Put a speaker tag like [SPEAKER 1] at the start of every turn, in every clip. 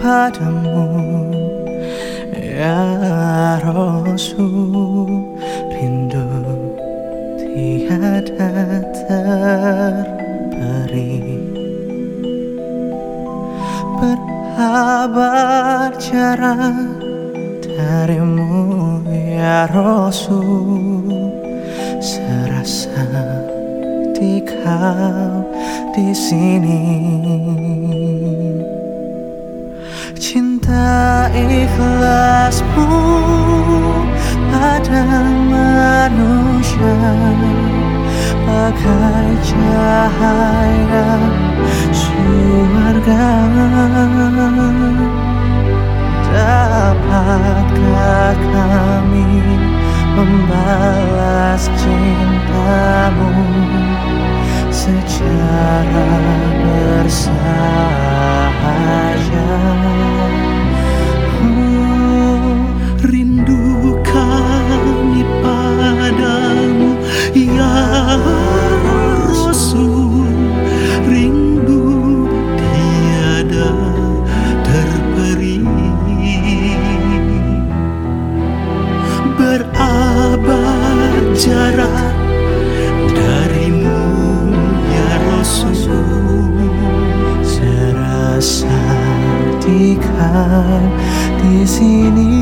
[SPEAKER 1] padamu. Ya Rasul Rindu tiada terberi Berhabar jarak darimu ya Rasul. Serasa di kau di sini. Cinta ikhlasmu pada manusia Bagai cahaya surga Dapatkah kami membalas cintamu secara bersahaja.
[SPEAKER 2] Rindu kami padamu Ya Rasul. Rindu tiada terperi. Berabad jarak
[SPEAKER 1] Kau di sini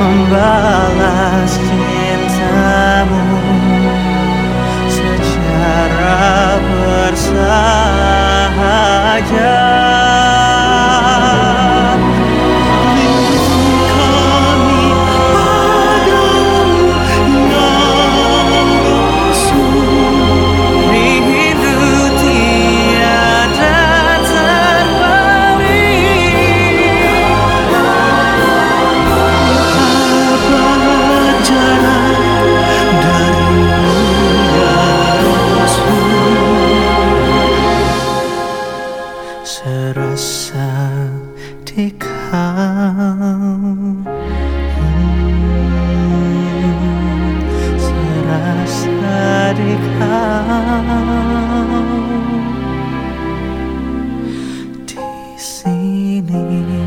[SPEAKER 3] membalas cintamu Serasa di kau
[SPEAKER 1] Serasa di kau Di sini